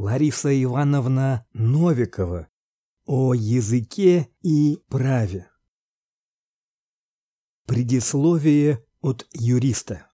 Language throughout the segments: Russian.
Лариса Ивановна Новикова о языке и праве. Предисловие от юриста.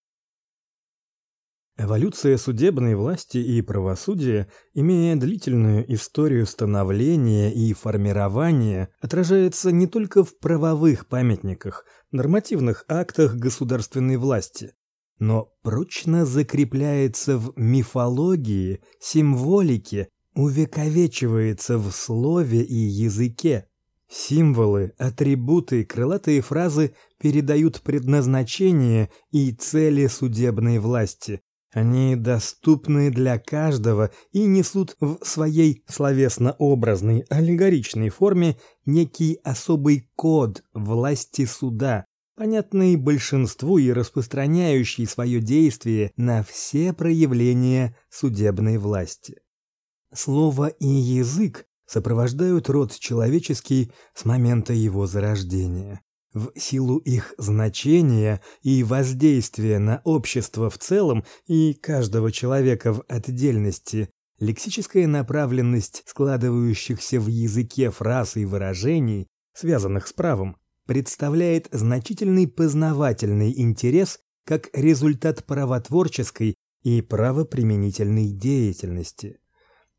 Эволюция судебной власти и правосудия, имея длительную историю становления и формирования, отражается не только в правовых памятниках, нормативных актах государственной власти, но прочно закрепляется в мифологии, символике, увековечивается в слове и языке. Символы, атрибуты, крылатые фразы передают предназначение и цели судебной власти, они доступны для каждого и несут в своей словесно-образной аллегоричной форме некий особый код власти суда, понятный большинству и распространяющий свое действие на все проявления судебной власти. Слово и язык сопровождают род человеческий с момента его зарождения. В силу их значения и воздействия на общество в целом и каждого человека в отдельности, лексическая направленность складывающихся в языке фраз и выражений, связанных с правом, представляет значительный познавательный интерес как результат правотворческой и правоприменительной деятельности.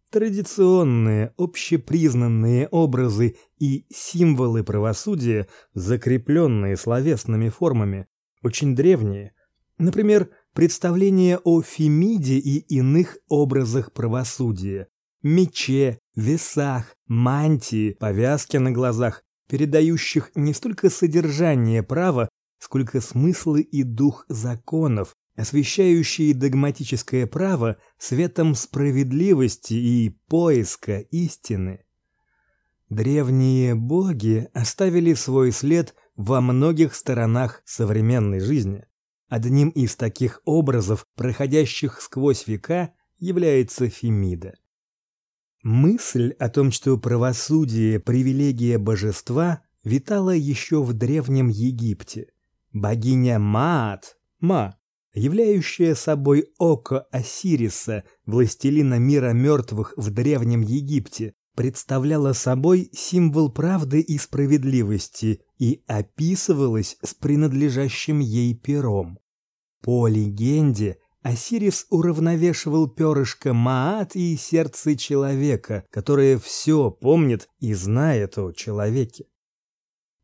Традиционные, общепризнанные образы и символы правосудия, закрепленные словесными формами, очень древние. Например, представление о Фемиде и иных образах правосудия, мече, весах, мантии, повязке на глазах, передающих не столько содержание права, сколько смыслы и дух законов, освещающие догматическое право светом справедливости и поиска истины. Древние боги оставили свой след во многих сторонах современной жизни. Одним из таких образов, проходящих сквозь века, является Фемида. Мысль о том, что правосудие привилегия божества, витала еще в древнем Египте. Богиня Маат, Ма, являющая собой око Осириса, властелина мира мертвых в древнем Египте, представляла собой символ правды и справедливости и описывалась с принадлежащим ей пером. По легенде, Осирис уравновешивал перышко Маат и сердце человека, которое все помнит и знает о человеке.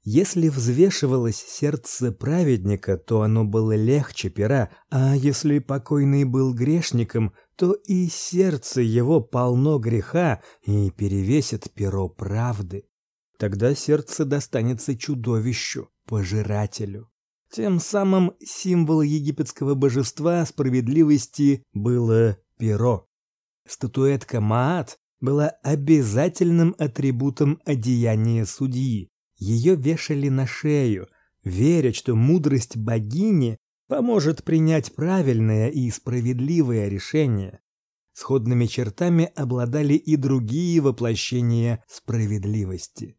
Если взвешивалось сердце праведника, то оно было легче пера, а если покойный был грешником, то и сердце его полно греха и перевесит перо правды. Тогда сердце достанется чудовищу, пожирателю. Тем самым символ египетского божества справедливости было перо. Статуэтка Маат была обязательным атрибутом одеяния судьи. Ее вешали на шею, веря, что мудрость богини поможет принять правильное и справедливое решение. Сходными чертами обладали и другие воплощения справедливости.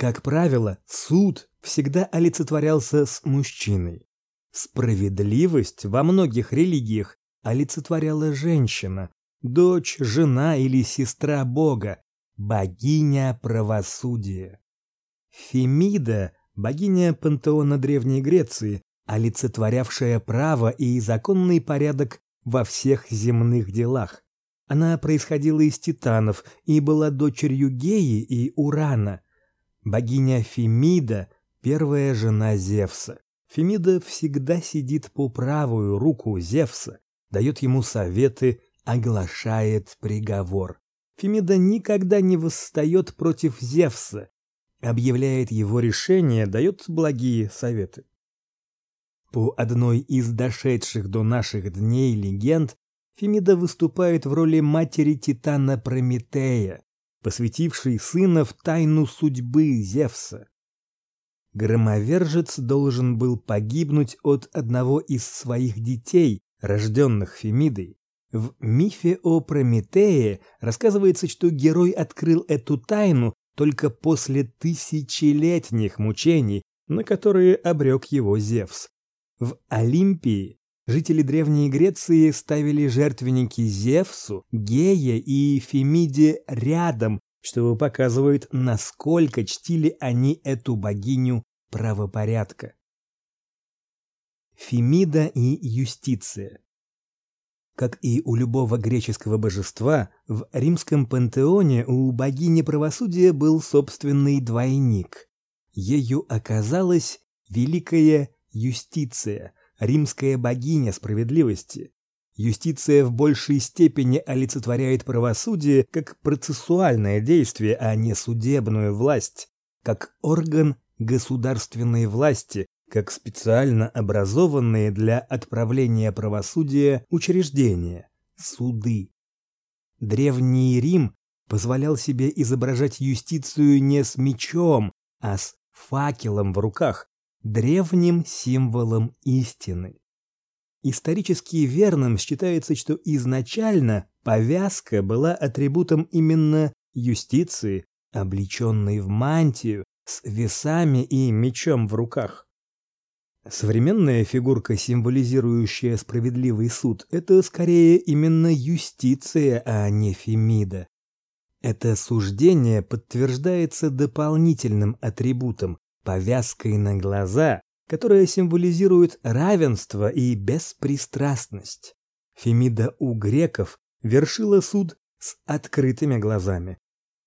Как правило, суд всегда олицетворялся с мужчиной. Справедливость во многих религиях олицетворяла женщина, дочь, жена или сестра Бога, богиня правосудия. Фемида, богиня пантеона Древней Греции, олицетворявшая право и законный порядок во всех земных делах. Она происходила из титанов и была дочерью Геи и Урана. Богиня Фемида первая жена Зевса. Фемида всегда сидит по правую руку Зевса, дает ему советы, оглашает приговор. Фемида никогда не восстает против Зевса, объявляет его решение, дает благие советы. По одной из дошедших до наших дней легенд, Фемида выступает в роли матери Титана Прометея, посвятившей сына в тайну судьбы Зевса. Громовержец должен был погибнуть от одного из своих детей, рожденных Фемидой. В мифе о Прометее рассказывается, что герой открыл эту тайну только после тысячелетних мучений, на которые обрек его Зевс. В Олимпии жители Древней Греции ставили жертвенники Зевсу, Гее и Фемиде рядом, что показывает, насколько чтили они эту богиню правопорядка. Фемида и Юстиция как и у любого греческого божества, в римском пантеоне у богини правосудия был собственный двойник. Ею оказалась великая Юстиция, римская богиня справедливости. Юстиция в большей степени олицетворяет правосудие как процессуальное действие, а не судебную власть, как орган государственной власти, как специально образованные для отправления правосудия учреждения суды. Древний Рим позволял себе изображать юстицию не с мечом, а с факелом в руках, древним символом истины. Исторически верным считается, что изначально повязка была атрибутом именно юстиции, облеченной в мантию, с весами и мечом в руках. Современная фигурка, символизирующая справедливый суд, это скорее именно юстиция, а не Фемида. Это суждение подтверждается дополнительным атрибутом повязкой на глаза, которая символизирует равенство и беспристрастность. Фемида у греков вершила суд с открытыми глазами.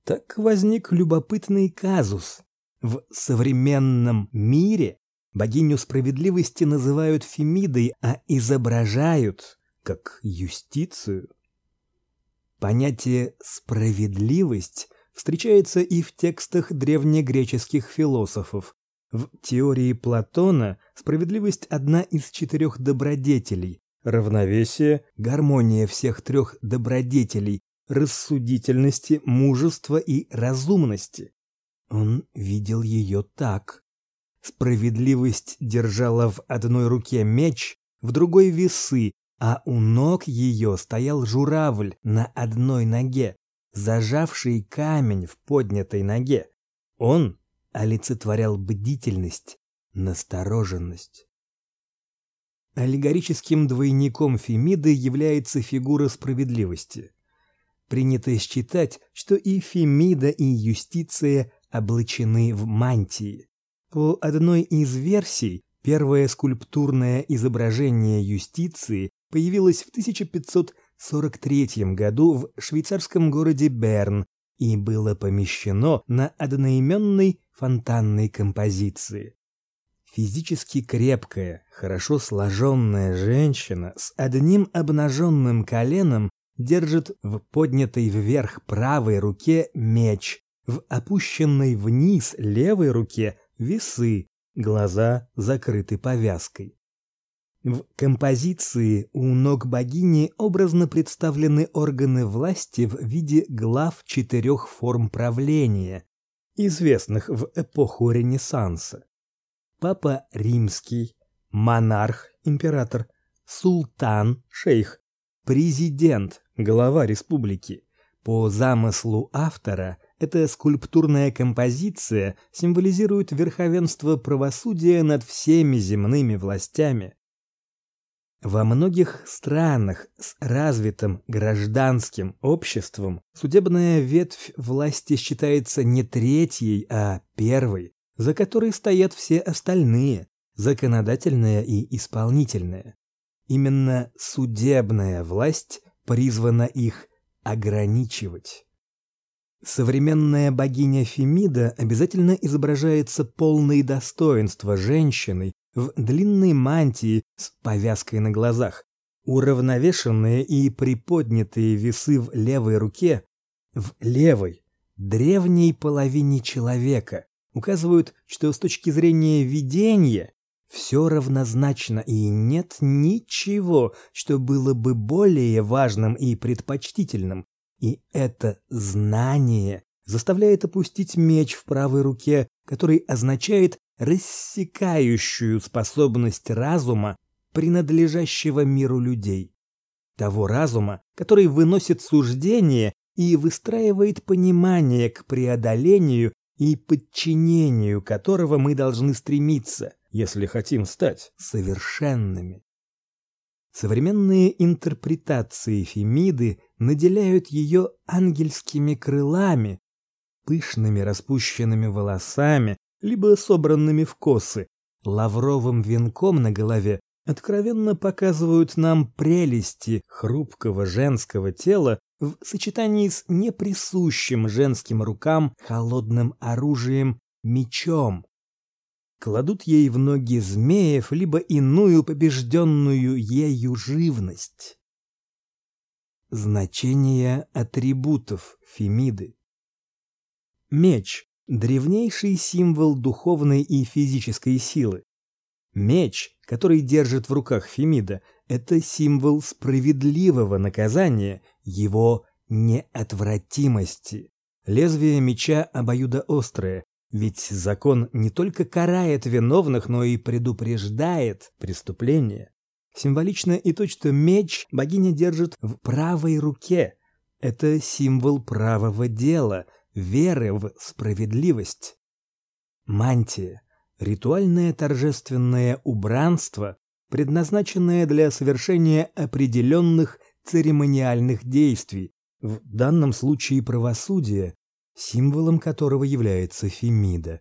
Так возник любопытный казус. В современном мире Богиню справедливости называют Фемидой, а изображают как юстицию. Понятие справедливость встречается и в текстах древнегреческих философов. В теории Платона справедливость одна из четырех добродетелей. Равновесие, гармония всех трех добродетелей, рассудительности, мужества и разумности. Он видел ее так: Справедливость держала в одной руке меч, в другой весы, а у ног ее стоял журавль на одной ноге, зажавший камень в поднятой ноге. Он олицетворял бдительность, настороженность. Аллегорическим двойником Фемиды является фигура справедливости. Принято считать, что и Фемида, и Юстиция облачены в мантии. По одной из версий, первое скульптурное изображение юстиции появилось в 1543 году в швейцарском городе Берн и было помещено на одноименной фонтанной композиции. Физически крепкая, хорошо сложенная женщина с одним обнаженным коленом держит в поднятой вверх правой руке меч, в опущенной вниз левой руке весы, глаза закрыты повязкой. В композиции у ног богини образно представлены органы власти в виде глав четырех форм правления, известных в эпоху Ренессанса. Папа Римский, монарх, император, султан, шейх, президент, глава республики. По замыслу автора эта скульптурная композиция символизирует верховенство правосудия над всеми земными властями. Во многих странах с развитым гражданским обществом судебная ветвь власти считается не третьей, а первой, за которой стоят все остальные законодательная и исполнительная. Именно судебная власть призвана их ограничивать. Современная богиня Фемида обязательно изображается полной достоинства женщиной в длинной мантии с повязкой на глазах. Уравновешенные и приподнятые весы в левой руке, в левой, древней половине человека, указывают, что с точки зрения видения все равнозначно и нет ничего, что было бы более важным и предпочтительным, и это знание заставляет опустить меч в правой руке, который означает рассекающую способность разума, принадлежащего миру людей. Того разума, который выносит суждение и выстраивает понимание к преодолению и подчинению которого мы должны стремиться, если хотим стать совершенными. Современные интерпретации Фемиды наделяют ее ангельскими крылами, пышными распущенными волосами, либо собранными в косы, лавровым венком на голове, откровенно показывают нам прелести хрупкого женского тела в сочетании с неприсущим женским рукам холодным оружием мечом. Кладут ей в ноги змеев либо иную побежденную ею живность. Значение атрибутов Фемиды. Меч древнейший символ духовной и физической силы. Меч, который держит в руках Фемида, это символ справедливого наказания, его неотвратимости. Лезвие меча обоюдоострое, ведь закон не только карает виновных, но и предупреждает преступления. Символично и то, что меч богиня держит в правой руке. Это символ правого дела, веры в справедливость. Мантия ритуальное торжественное убранство, предназначенное для совершения определенных церемониальных действий, в данном случае правосудия, символом которого является Фемида.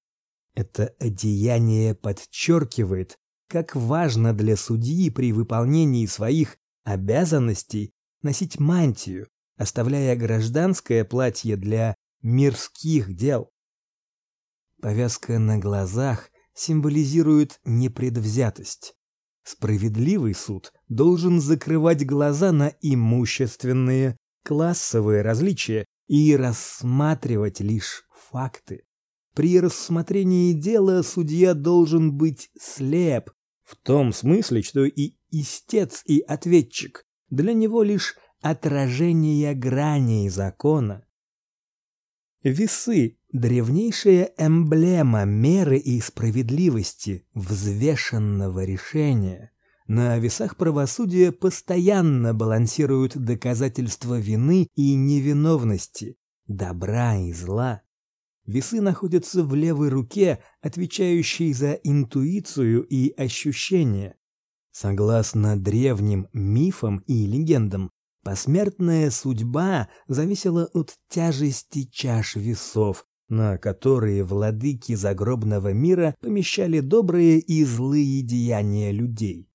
Это одеяние подчеркивает, как важно для судьи при выполнении своих обязанностей носить мантию, оставляя гражданское платье для мирских дел. Повязка на глазах символизирует непредвзятость. Справедливый суд должен закрывать глаза на имущественные, классовые различия и рассматривать лишь факты. При рассмотрении дела судья должен быть слеп, в том смысле, что и истец, и ответчик для него лишь отражение граней закона. Весы древнейшая эмблема меры и справедливости, взвешенного решения. На весах правосудия постоянно балансируют доказательства вины и невиновности, добра и зла. Весы находятся в левой руке, отвечающей за интуицию и ощущения. Согласно древним мифам и легендам, Посмертная судьба зависела от тяжести чаш весов, на которые владыки загробного мира помещали добрые и злые деяния людей.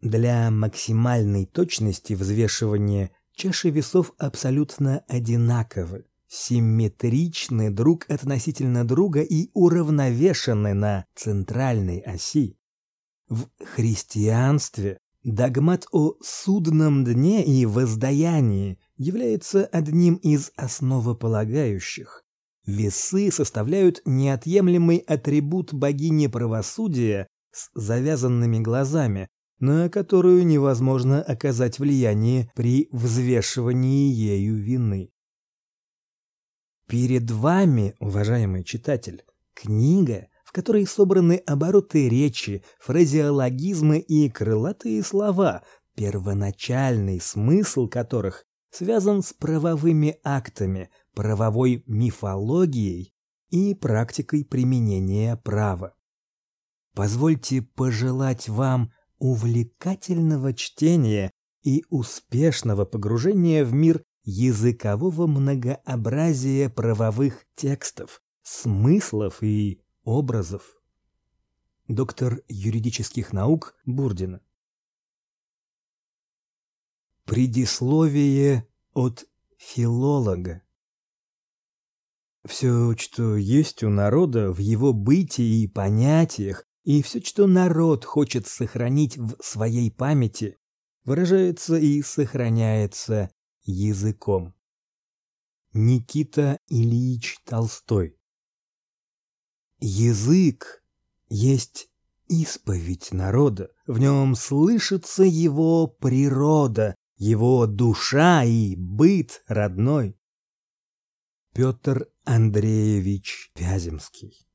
Для максимальной точности взвешивания чаши весов абсолютно одинаковы, симметричны друг относительно друга и уравновешены на центральной оси. В христианстве Догмат о судном дне и воздаянии является одним из основополагающих. Весы составляют неотъемлемый атрибут богини правосудия с завязанными глазами, на которую невозможно оказать влияние при взвешивании ею вины. Перед вами, уважаемый читатель, книга, в которой собраны обороты речи, фразеологизмы и крылатые слова, первоначальный смысл которых связан с правовыми актами, правовой мифологией и практикой применения права. Позвольте пожелать вам увлекательного чтения и успешного погружения в мир языкового многообразия правовых текстов, смыслов и образов. Доктор юридических наук Бурдина. Предисловие от филолога. Все, что есть у народа в его бытии и понятиях, и все, что народ хочет сохранить в своей памяти, выражается и сохраняется языком. Никита Ильич Толстой Язык есть исповедь народа, в нем слышится его природа, его душа и быт родной. Петр Андреевич Вяземский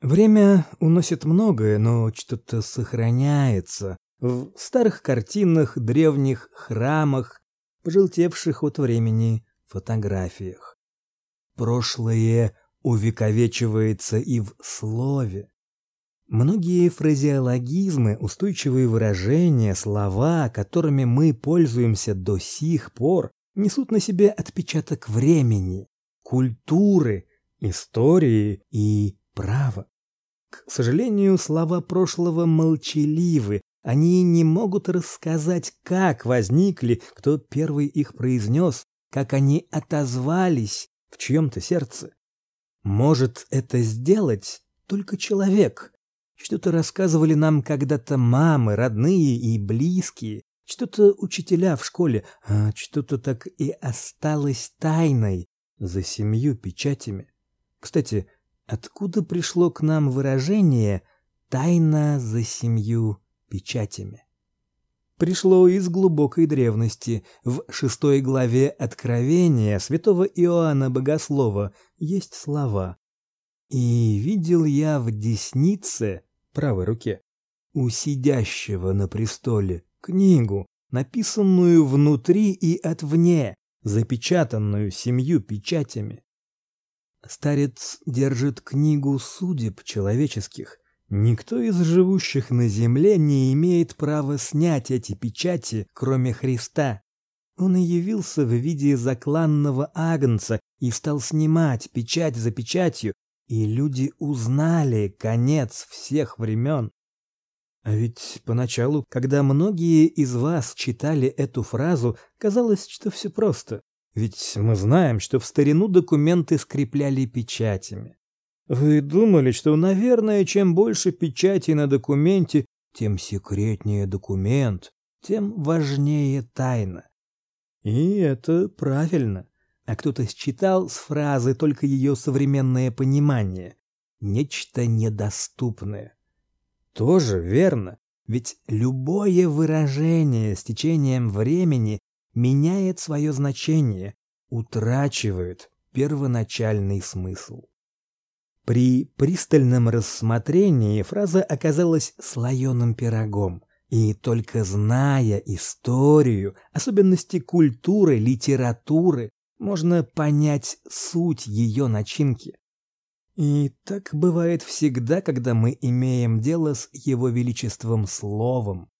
Время уносит многое, но что-то сохраняется в старых картинах, древних храмах, пожелтевших от времени фотографиях. Прошлое увековечивается и в слове. Многие фразеологизмы, устойчивые выражения, слова, которыми мы пользуемся до сих пор, несут на себе отпечаток времени, культуры, истории и права. К сожалению, слова прошлого молчаливы, они не могут рассказать, как возникли, кто первый их произнес, как они отозвались в чьем-то сердце. Может это сделать только человек. Что-то рассказывали нам когда-то мамы, родные и близкие, что-то учителя в школе, а что-то так и осталось тайной за семью печатями. Кстати, откуда пришло к нам выражение «тайна за семью печатями. Пришло из глубокой древности. В шестой главе Откровения святого Иоанна Богослова есть слова: "И видел я в деснице правой руке у сидящего на престоле книгу, написанную внутри и отвне, запечатанную семью печатями". Старец держит книгу судеб человеческих Никто из живущих на земле не имеет права снять эти печати, кроме Христа. Он и явился в виде закланного агнца и стал снимать печать за печатью, и люди узнали конец всех времен. А ведь поначалу, когда многие из вас читали эту фразу, казалось, что все просто. Ведь мы знаем, что в старину документы скрепляли печатями. Вы думали, что, наверное, чем больше печати на документе, тем секретнее документ, тем важнее тайна. И это правильно. А кто-то считал с фразы только ее современное понимание, нечто недоступное. Тоже верно, ведь любое выражение с течением времени меняет свое значение, утрачивает первоначальный смысл. При пристальном рассмотрении фраза оказалась слоеным пирогом, и только зная историю, особенности культуры, литературы, можно понять суть ее начинки. И так бывает всегда, когда мы имеем дело с его величеством словом.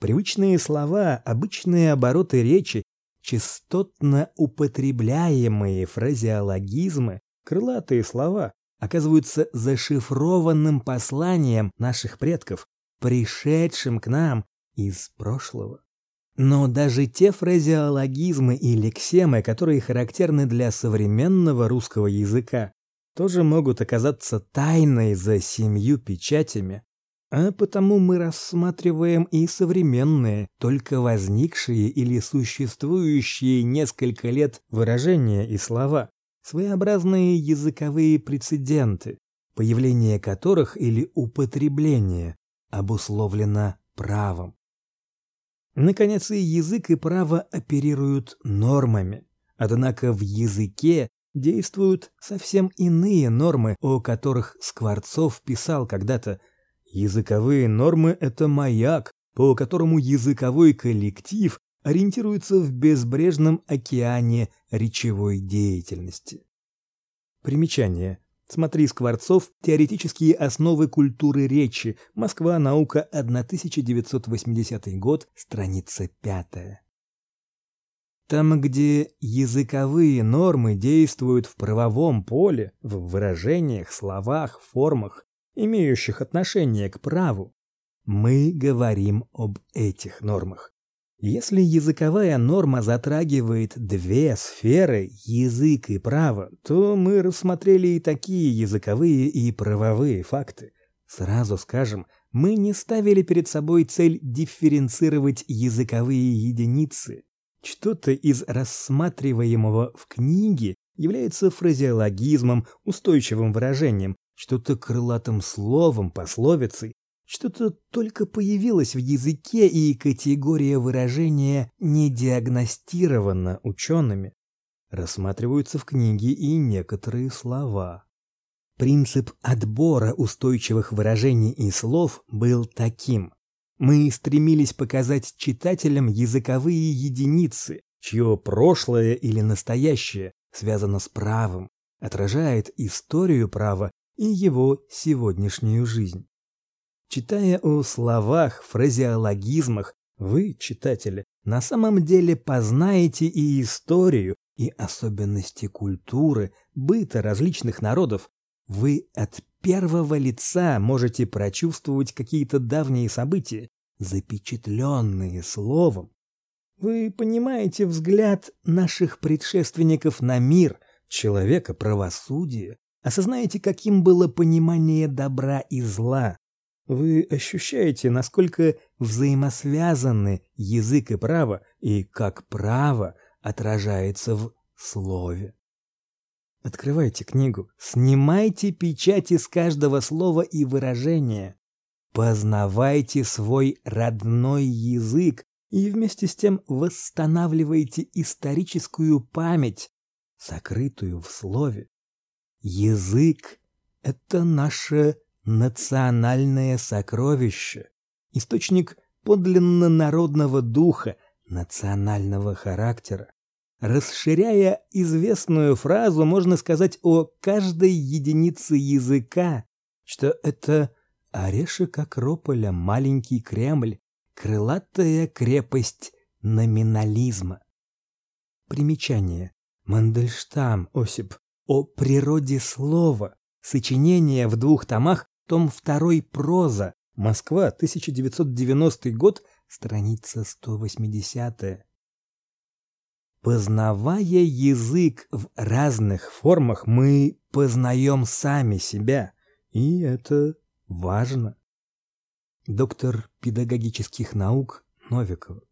Привычные слова, обычные обороты речи, частотно употребляемые фразеологизмы, крылатые слова оказываются зашифрованным посланием наших предков, пришедшим к нам из прошлого. Но даже те фразеологизмы и лексемы, которые характерны для современного русского языка, тоже могут оказаться тайной за семью печатями. А потому мы рассматриваем и современные, только возникшие или существующие несколько лет выражения и слова, своеобразные языковые прецеденты, появление которых или употребление обусловлено правом. Наконец, и язык и право оперируют нормами. Однако в языке действуют совсем иные нормы, о которых Скворцов писал когда-то. Языковые нормы это маяк, по которому языковой коллектив ориентируется в безбрежном океане речевой деятельности. Примечание. Смотри Скворцов «Теоретические основы культуры речи. Москва. Наука. 1980 год. Страница 5». Там, где языковые нормы действуют в правовом поле, в выражениях, словах, формах, имеющих отношение к праву, мы говорим об этих нормах. Если языковая норма затрагивает две сферы язык и право, то мы рассмотрели и такие языковые и правовые факты. Сразу скажем, мы не ставили перед собой цель дифференцировать языковые единицы. Что-то из рассматриваемого в книге является фразеологизмом, устойчивым выражением, что-то крылатым словом, пословицей, что-то только появилось в языке, и категория выражения не диагностирована учеными. Рассматриваются в книге и некоторые слова. Принцип отбора устойчивых выражений и слов был таким: мы стремились показать читателям языковые единицы, чье прошлое или настоящее связано с правом, отражает историю права и его сегодняшнюю жизнь. Читая о словах, фразеологизмах, вы, читатели, на самом деле познаете и историю, и особенности культуры, быта различных народов. Вы от первого лица можете прочувствовать какие-то давние события, запечатленные словом. Вы понимаете взгляд наших предшественников на мир, человека, правосудие, осознаете, каким было понимание добра и зла. Вы ощущаете, насколько взаимосвязаны язык и право, и как право отражается в слове. Открывайте книгу, снимайте печати с каждого слова и выражения. Познавайте свой родной язык и вместе с тем восстанавливайте историческую память, сокрытую в слове. Язык — это наше национальное сокровище, источник подлинно народного духа, национального характера. Расширяя известную фразу, можно сказать о каждой единице языка, что это орешек Акрополя, маленький Кремль, крылатая крепость номинализма. Примечание. Мандельштам Осип о природе слова. Сочинение в двух томах, том 2 проза. Москва, 1990 год, страница 180. Познавая язык в разных формах, мы познаем сами себя, и это важно. Доктор педагогических наук Новикова